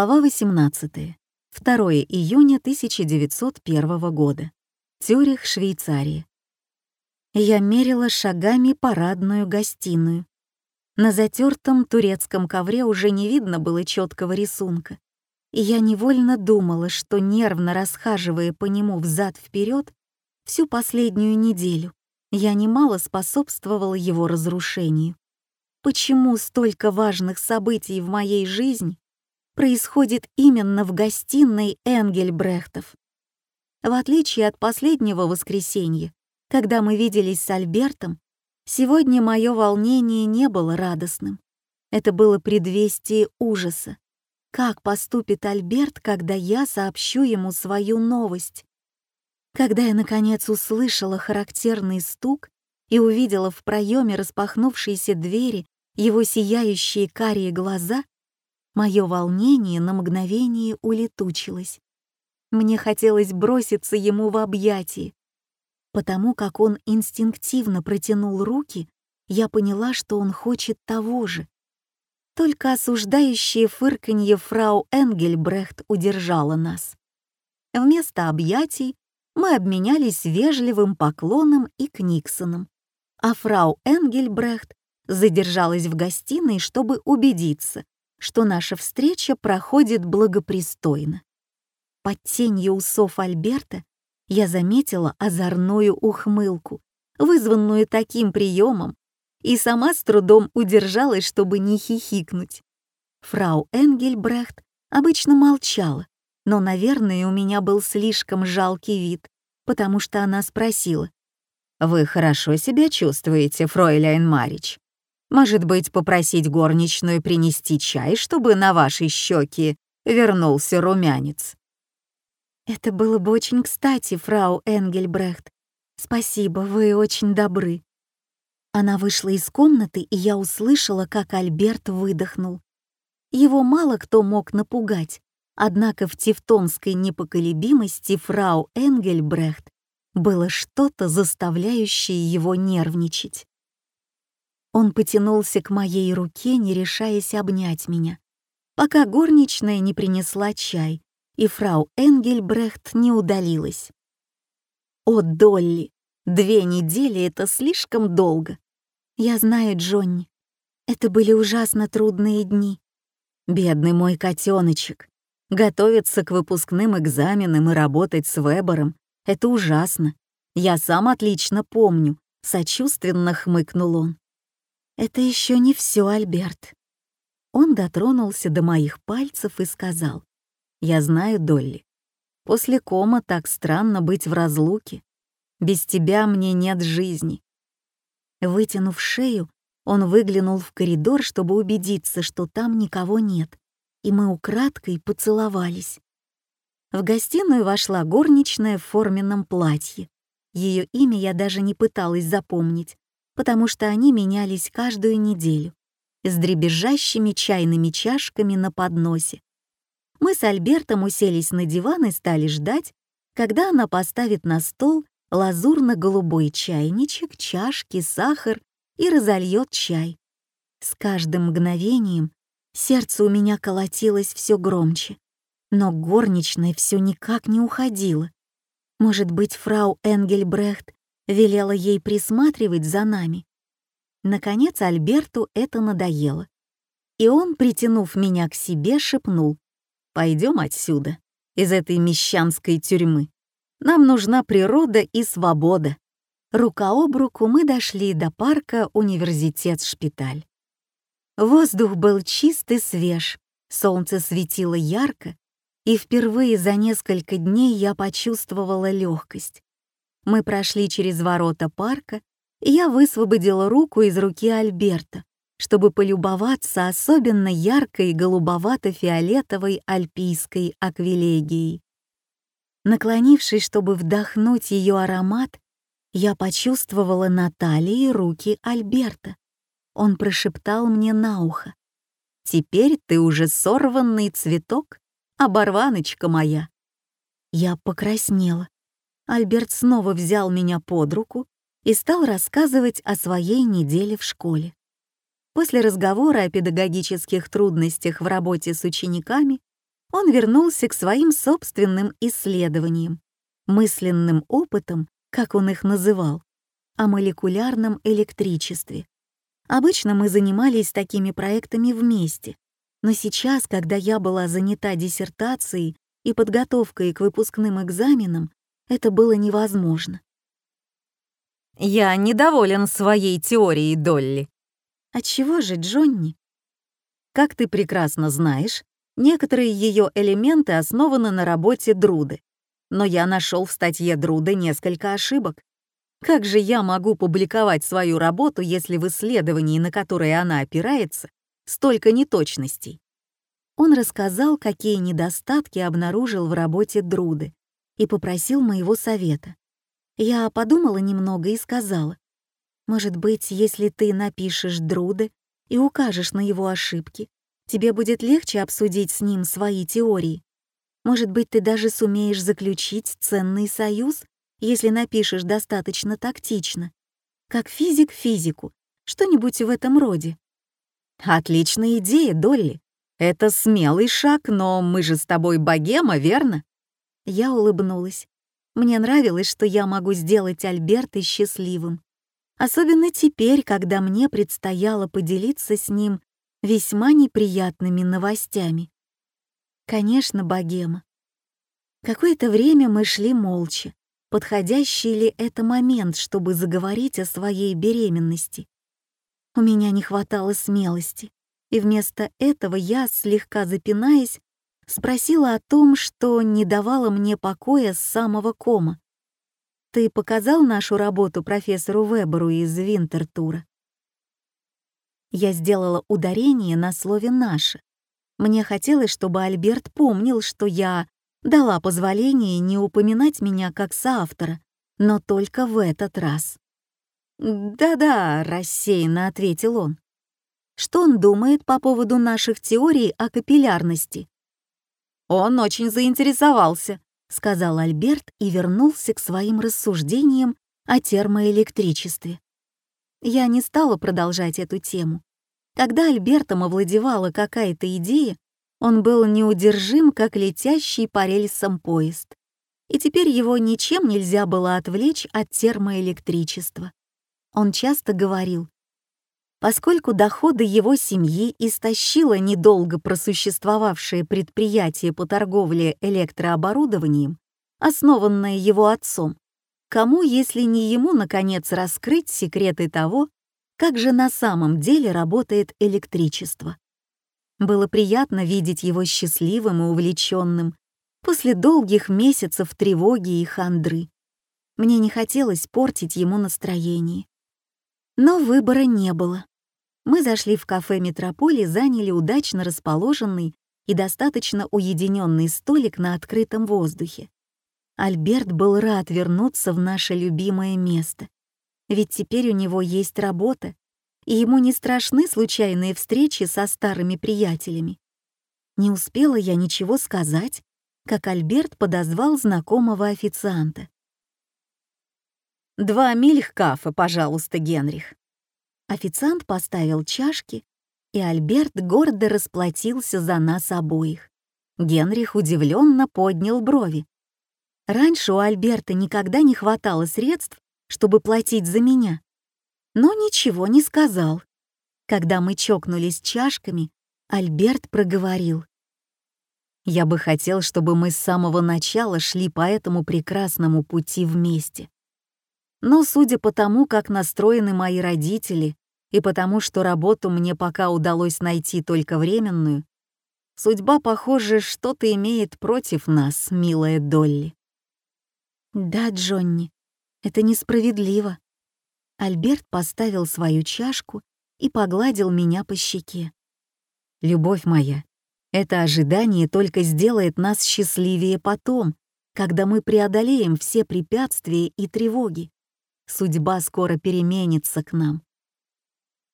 Глава 18. 2 июня 1901 года. Цюрих, Швейцария. Я мерила шагами парадную гостиную. На затертом турецком ковре уже не видно было четкого рисунка, и я невольно думала, что нервно расхаживая по нему взад вперед всю последнюю неделю, я немало способствовала его разрушению. Почему столько важных событий в моей жизни происходит именно в гостиной Энгельбрехтов. В отличие от последнего воскресенья, когда мы виделись с Альбертом, сегодня мое волнение не было радостным. Это было предвестие ужаса. Как поступит Альберт, когда я сообщу ему свою новость? Когда я, наконец, услышала характерный стук и увидела в проеме распахнувшейся двери его сияющие карие глаза, Мое волнение на мгновение улетучилось. Мне хотелось броситься ему в объятия. Потому как он инстинктивно протянул руки, я поняла, что он хочет того же. Только осуждающее фырканье фрау Энгельбрехт удержало нас. Вместо объятий мы обменялись вежливым поклоном и Книксоном, а фрау Энгельбрехт задержалась в гостиной, чтобы убедиться, что наша встреча проходит благопристойно. Под тенью усов Альберта я заметила озорную ухмылку, вызванную таким приемом, и сама с трудом удержалась, чтобы не хихикнуть. Фрау Энгельбрехт обычно молчала, но, наверное, у меня был слишком жалкий вид, потому что она спросила. «Вы хорошо себя чувствуете, фройляйн Марич?» Может быть, попросить горничную принести чай, чтобы на вашей щеки вернулся румянец?» «Это было бы очень кстати, фрау Энгельбрехт. Спасибо, вы очень добры». Она вышла из комнаты, и я услышала, как Альберт выдохнул. Его мало кто мог напугать, однако в тевтонской непоколебимости фрау Энгельбрехт было что-то, заставляющее его нервничать. Он потянулся к моей руке, не решаясь обнять меня, пока горничная не принесла чай, и фрау Энгельбрехт не удалилась. «О, Долли, две недели — это слишком долго. Я знаю, Джонни, это были ужасно трудные дни. Бедный мой котеночек. Готовиться к выпускным экзаменам и работать с Вебером — это ужасно. Я сам отлично помню», — сочувственно хмыкнул он. «Это еще не все, Альберт». Он дотронулся до моих пальцев и сказал, «Я знаю, Долли, после кома так странно быть в разлуке. Без тебя мне нет жизни». Вытянув шею, он выглянул в коридор, чтобы убедиться, что там никого нет, и мы украдкой поцеловались. В гостиную вошла горничная в форменном платье. Ее имя я даже не пыталась запомнить, потому что они менялись каждую неделю, с дребезжащими чайными чашками на подносе. Мы с Альбертом уселись на диван и стали ждать, когда она поставит на стол лазурно-голубой чайничек, чашки, сахар и разольет чай. С каждым мгновением сердце у меня колотилось все громче, но горничная все никак не уходила. Может быть, фрау Энгельбрехт велела ей присматривать за нами. Наконец Альберту это надоело, и он, притянув меня к себе, шепнул «Пойдем отсюда, из этой мещанской тюрьмы. Нам нужна природа и свобода». Рука об руку мы дошли до парка Университет-Шпиталь. Воздух был чист и свеж, солнце светило ярко, и впервые за несколько дней я почувствовала легкость. Мы прошли через ворота парка, и я высвободила руку из руки Альберта, чтобы полюбоваться особенно яркой голубовато-фиолетовой альпийской аквилегией. Наклонившись, чтобы вдохнуть ее аромат, я почувствовала на талии руки Альберта. Он прошептал мне на ухо. «Теперь ты уже сорванный цветок, оборваночка моя». Я покраснела. Альберт снова взял меня под руку и стал рассказывать о своей неделе в школе. После разговора о педагогических трудностях в работе с учениками он вернулся к своим собственным исследованиям, мысленным опытам, как он их называл, о молекулярном электричестве. Обычно мы занимались такими проектами вместе, но сейчас, когда я была занята диссертацией и подготовкой к выпускным экзаменам, это было невозможно. «Я недоволен своей теорией, Долли». «Отчего же, Джонни?» «Как ты прекрасно знаешь, некоторые ее элементы основаны на работе Друды, но я нашел в статье Друды несколько ошибок. Как же я могу публиковать свою работу, если в исследовании, на которое она опирается, столько неточностей? Он рассказал, какие недостатки обнаружил в работе Друды и попросил моего совета. Я подумала немного и сказала, «Может быть, если ты напишешь Друды и укажешь на его ошибки, тебе будет легче обсудить с ним свои теории. Может быть, ты даже сумеешь заключить ценный союз если напишешь достаточно тактично. Как физик физику, что-нибудь в этом роде. Отличная идея, Долли. Это смелый шаг, но мы же с тобой богема, верно? Я улыбнулась. Мне нравилось, что я могу сделать Альберта счастливым. Особенно теперь, когда мне предстояло поделиться с ним весьма неприятными новостями. Конечно, богема. Какое-то время мы шли молча, подходящий ли это момент, чтобы заговорить о своей беременности. У меня не хватало смелости, и вместо этого я, слегка запинаясь, спросила о том, что не давало мне покоя с самого кома. «Ты показал нашу работу профессору Веберу из Винтертура?» Я сделала ударение на слове «наше». Мне хотелось, чтобы Альберт помнил, что я дала позволение не упоминать меня как соавтора, но только в этот раз. «Да-да», — рассеянно ответил он. «Что он думает по поводу наших теорий о капиллярности?» «Он очень заинтересовался», — сказал Альберт и вернулся к своим рассуждениям о термоэлектричестве. Я не стала продолжать эту тему. Когда Альбертом овладевала какая-то идея, он был неудержим, как летящий по рельсам поезд. И теперь его ничем нельзя было отвлечь от термоэлектричества. Он часто говорил, поскольку доходы его семьи истощило недолго просуществовавшее предприятие по торговле электрооборудованием, основанное его отцом, кому, если не ему, наконец, раскрыть секреты того, как же на самом деле работает электричество. Было приятно видеть его счастливым и увлеченным после долгих месяцев тревоги и хандры. Мне не хотелось портить ему настроение. Но выбора не было. Мы зашли в кафе «Метрополь» и заняли удачно расположенный и достаточно уединенный столик на открытом воздухе. Альберт был рад вернуться в наше любимое место. Ведь теперь у него есть работа, и ему не страшны случайные встречи со старыми приятелями. Не успела я ничего сказать, как Альберт подозвал знакомого официанта. «Два мильх-кафе, пожалуйста, Генрих». Официант поставил чашки, и Альберт гордо расплатился за нас обоих. Генрих удивленно поднял брови. Раньше у Альберта никогда не хватало средств, чтобы платить за меня но ничего не сказал. Когда мы чокнулись чашками, Альберт проговорил. «Я бы хотел, чтобы мы с самого начала шли по этому прекрасному пути вместе. Но судя по тому, как настроены мои родители, и потому что работу мне пока удалось найти только временную, судьба, похоже, что-то имеет против нас, милая Долли». «Да, Джонни, это несправедливо», Альберт поставил свою чашку и погладил меня по щеке. «Любовь моя, это ожидание только сделает нас счастливее потом, когда мы преодолеем все препятствия и тревоги. Судьба скоро переменится к нам».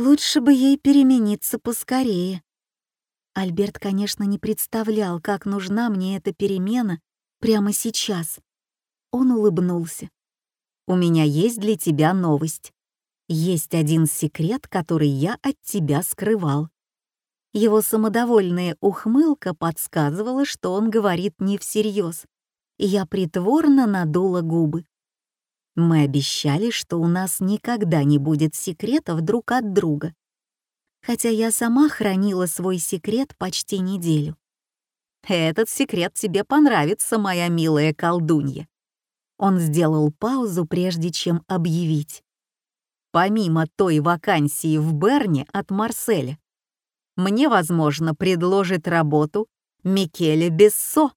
«Лучше бы ей перемениться поскорее». Альберт, конечно, не представлял, как нужна мне эта перемена прямо сейчас. Он улыбнулся. У меня есть для тебя новость. Есть один секрет, который я от тебя скрывал. Его самодовольная ухмылка подсказывала, что он говорит не всерьез, я притворно надула губы. Мы обещали, что у нас никогда не будет секретов друг от друга. Хотя я сама хранила свой секрет почти неделю. «Этот секрет тебе понравится, моя милая колдунья». Он сделал паузу, прежде чем объявить. Помимо той вакансии в Берне от Марселя, мне, возможно, предложит работу Микеле Бессо.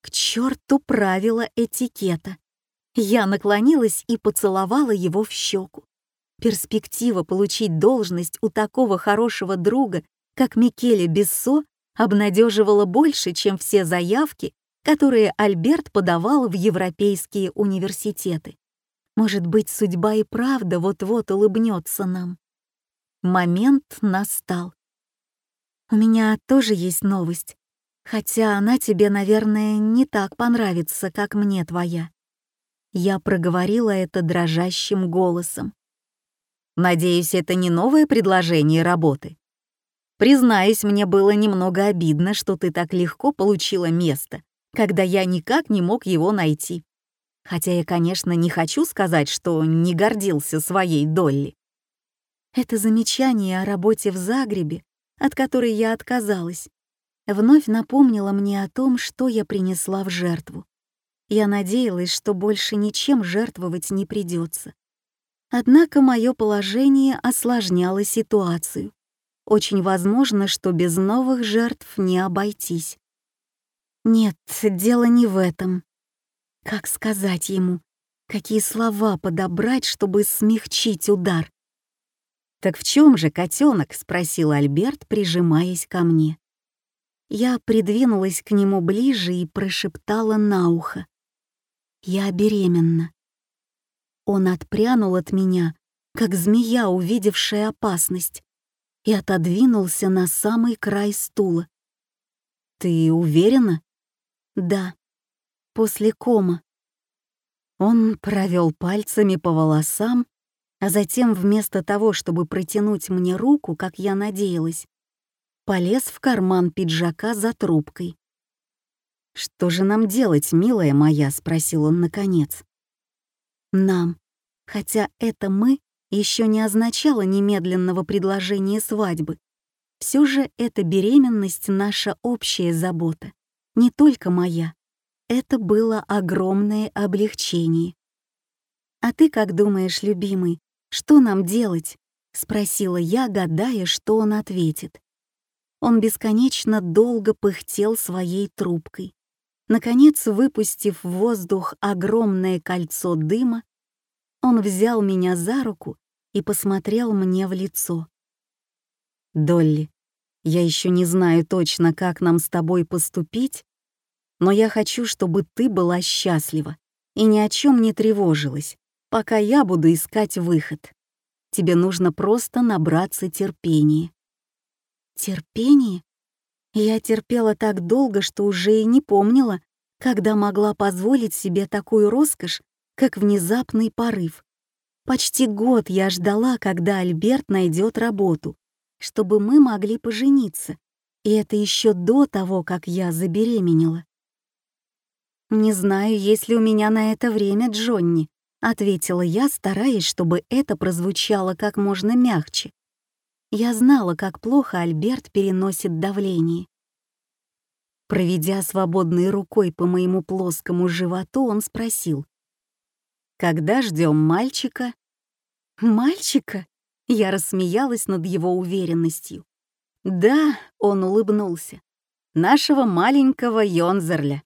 К черту правила этикета. Я наклонилась и поцеловала его в щеку. Перспектива получить должность у такого хорошего друга, как Микеле Бессо, обнадеживала больше, чем все заявки, которые Альберт подавал в европейские университеты. Может быть, судьба и правда вот-вот улыбнется нам. Момент настал. У меня тоже есть новость, хотя она тебе, наверное, не так понравится, как мне твоя. Я проговорила это дрожащим голосом. Надеюсь, это не новое предложение работы. Признаюсь, мне было немного обидно, что ты так легко получила место, когда я никак не мог его найти. Хотя я, конечно, не хочу сказать, что не гордился своей Долли. Это замечание о работе в Загребе, от которой я отказалась, вновь напомнило мне о том, что я принесла в жертву. Я надеялась, что больше ничем жертвовать не придется. Однако мое положение осложняло ситуацию. Очень возможно, что без новых жертв не обойтись. Нет, дело не в этом. Как сказать ему? Какие слова подобрать, чтобы смягчить удар? «Так в чем же котенок?» — спросил Альберт, прижимаясь ко мне. Я придвинулась к нему ближе и прошептала на ухо. «Я беременна». Он отпрянул от меня, как змея, увидевшая опасность, и отодвинулся на самый край стула. «Ты уверена?» «Да, после кома». Он провел пальцами по волосам, а затем вместо того, чтобы протянуть мне руку, как я надеялась, полез в карман пиджака за трубкой. «Что же нам делать, милая моя?» — спросил он наконец. «Нам. Хотя это «мы» еще не означало немедленного предложения свадьбы. Все же эта беременность — наша общая забота, не только моя. Это было огромное облегчение. «А ты как думаешь, любимый, что нам делать?» — спросила я, гадая, что он ответит. Он бесконечно долго пыхтел своей трубкой. Наконец, выпустив в воздух огромное кольцо дыма, он взял меня за руку и посмотрел мне в лицо. «Долли, я еще не знаю точно, как нам с тобой поступить, но я хочу, чтобы ты была счастлива и ни о чем не тревожилась, пока я буду искать выход. Тебе нужно просто набраться терпения». «Терпение?» Я терпела так долго, что уже и не помнила, когда могла позволить себе такую роскошь, как внезапный порыв. Почти год я ждала, когда Альберт найдет работу, чтобы мы могли пожениться, и это еще до того, как я забеременела. «Не знаю, есть ли у меня на это время, Джонни», — ответила я, стараясь, чтобы это прозвучало как можно мягче. Я знала, как плохо Альберт переносит давление. Проведя свободной рукой по моему плоскому животу, он спросил, когда ждем мальчика?» «Мальчика?» Я рассмеялась над его уверенностью. «Да», — он улыбнулся, — «нашего маленького Йонзерля,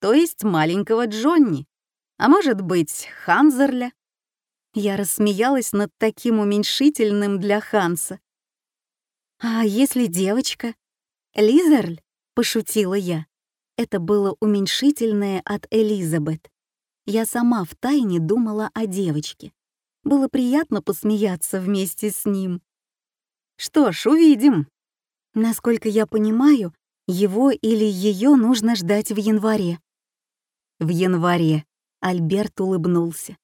то есть маленького Джонни, а может быть, Ханзерля». Я рассмеялась над таким уменьшительным для Ханса. «А если девочка?» «Лизерль?» — пошутила я. Это было уменьшительное от Элизабет. Я сама втайне думала о девочке. Было приятно посмеяться вместе с ним. Что ж, увидим. Насколько я понимаю, его или ее нужно ждать в январе. В январе. Альберт улыбнулся.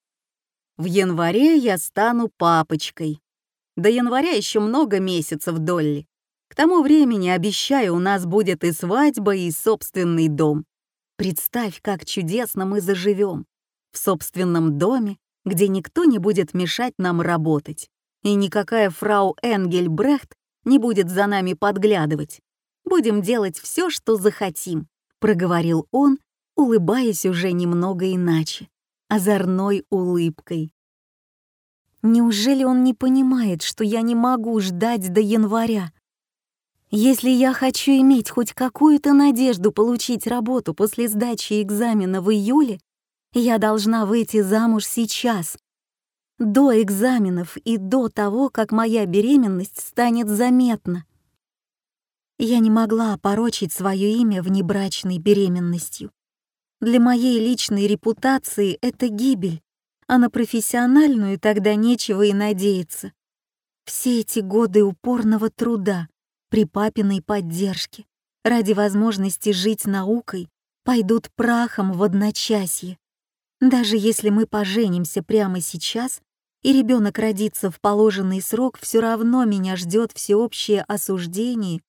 В январе я стану папочкой. До января еще много месяцев, Долли. К тому времени, обещаю, у нас будет и свадьба, и собственный дом. Представь, как чудесно мы заживем. В собственном доме, где никто не будет мешать нам работать, и никакая фрау Энгель Брехт не будет за нами подглядывать. Будем делать все, что захотим», — проговорил он, улыбаясь уже немного иначе, озорной улыбкой. Неужели он не понимает, что я не могу ждать до января? Если я хочу иметь хоть какую-то надежду получить работу после сдачи экзамена в июле, я должна выйти замуж сейчас, до экзаменов и до того, как моя беременность станет заметна. Я не могла опорочить свое имя внебрачной беременностью. Для моей личной репутации это гибель, а на профессиональную тогда нечего и надеяться. Все эти годы упорного труда, при папиной поддержке, ради возможности жить наукой, пойдут прахом в одночасье. Даже если мы поженимся прямо сейчас, и ребенок родится в положенный срок, все равно меня ждет всеобщее осуждение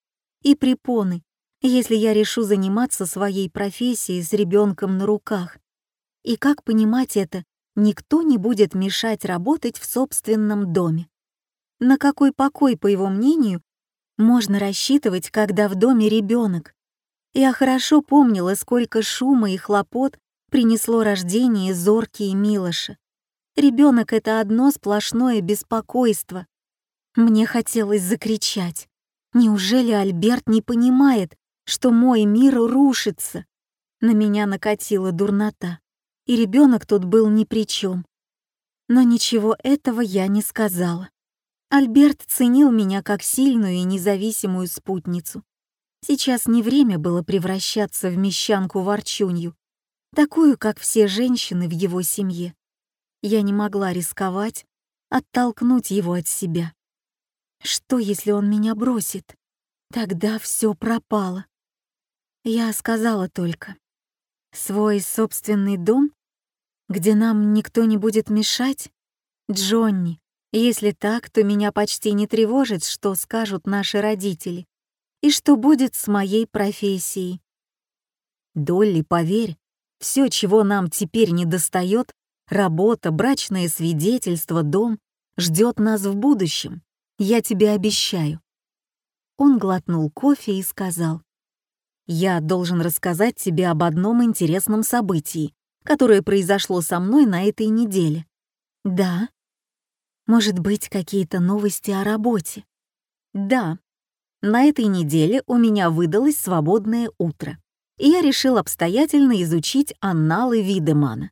и препоны, если я решу заниматься своей профессией с ребенком на руках. И как понимать это, никто не будет мешать работать в собственном доме. На какой покой, по его мнению, можно рассчитывать, когда в доме ребенок? Я хорошо помнила, сколько шума и хлопот принесло рождение Зорки и Милоша. Ребенок — это одно сплошное беспокойство. Мне хотелось закричать. Неужели Альберт не понимает, что мой мир рушится? На меня накатила дурнота, и ребенок тут был ни при чем. Но ничего этого я не сказала. Альберт ценил меня как сильную и независимую спутницу. Сейчас не время было превращаться в мещанку-ворчунью такую, как все женщины в его семье. Я не могла рисковать, оттолкнуть его от себя. Что, если он меня бросит? Тогда все пропало. Я сказала только. Свой собственный дом, где нам никто не будет мешать? Джонни, если так, то меня почти не тревожит, что скажут наши родители и что будет с моей профессией. Долли, поверь, все, чего нам теперь не достает, работа, брачное свидетельство, дом, ждет нас в будущем. Я тебе обещаю. Он глотнул кофе и сказал, «Я должен рассказать тебе об одном интересном событии, которое произошло со мной на этой неделе». «Да». «Может быть, какие-то новости о работе?» «Да. На этой неделе у меня выдалось свободное утро и я решил обстоятельно изучить анналы Видемана.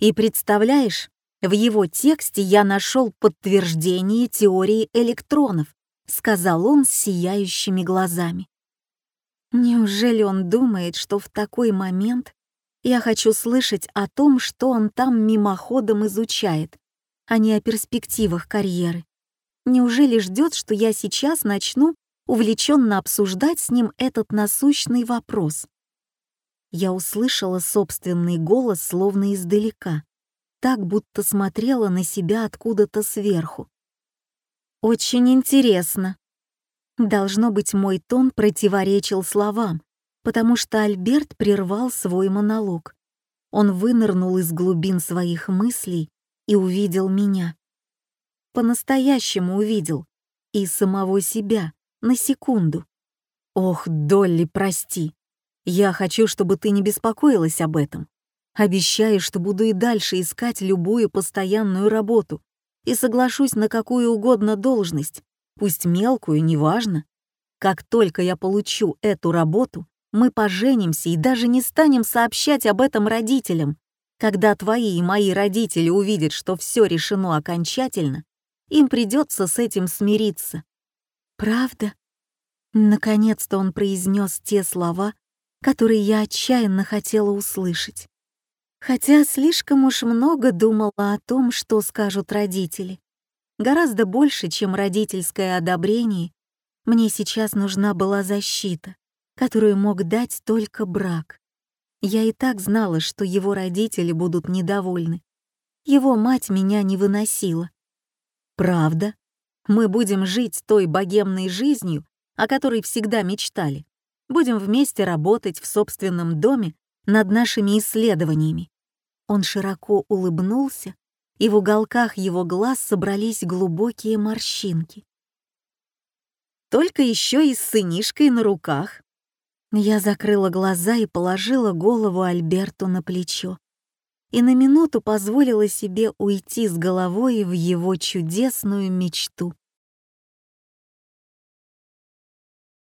И представляешь, в его тексте я нашел подтверждение теории электронов, сказал он с сияющими глазами. Неужели он думает, что в такой момент я хочу слышать о том, что он там мимоходом изучает, а не о перспективах карьеры? Неужели ждет, что я сейчас начну увлеченно обсуждать с ним этот насущный вопрос? я услышала собственный голос словно издалека, так будто смотрела на себя откуда-то сверху. «Очень интересно». Должно быть, мой тон противоречил словам, потому что Альберт прервал свой монолог. Он вынырнул из глубин своих мыслей и увидел меня. По-настоящему увидел. И самого себя, на секунду. «Ох, Долли, прости!» Я хочу, чтобы ты не беспокоилась об этом. Обещаю, что буду и дальше искать любую постоянную работу и соглашусь на какую угодно должность, пусть мелкую, неважно. Как только я получу эту работу, мы поженимся и даже не станем сообщать об этом родителям. Когда твои и мои родители увидят, что все решено окончательно, им придется с этим смириться. Правда? Наконец-то он произнес те слова, который я отчаянно хотела услышать. Хотя слишком уж много думала о том, что скажут родители. Гораздо больше, чем родительское одобрение, мне сейчас нужна была защита, которую мог дать только брак. Я и так знала, что его родители будут недовольны. Его мать меня не выносила. Правда, мы будем жить той богемной жизнью, о которой всегда мечтали. Будем вместе работать в собственном доме над нашими исследованиями». Он широко улыбнулся, и в уголках его глаз собрались глубокие морщинки. «Только еще и с сынишкой на руках». Я закрыла глаза и положила голову Альберту на плечо и на минуту позволила себе уйти с головой в его чудесную мечту.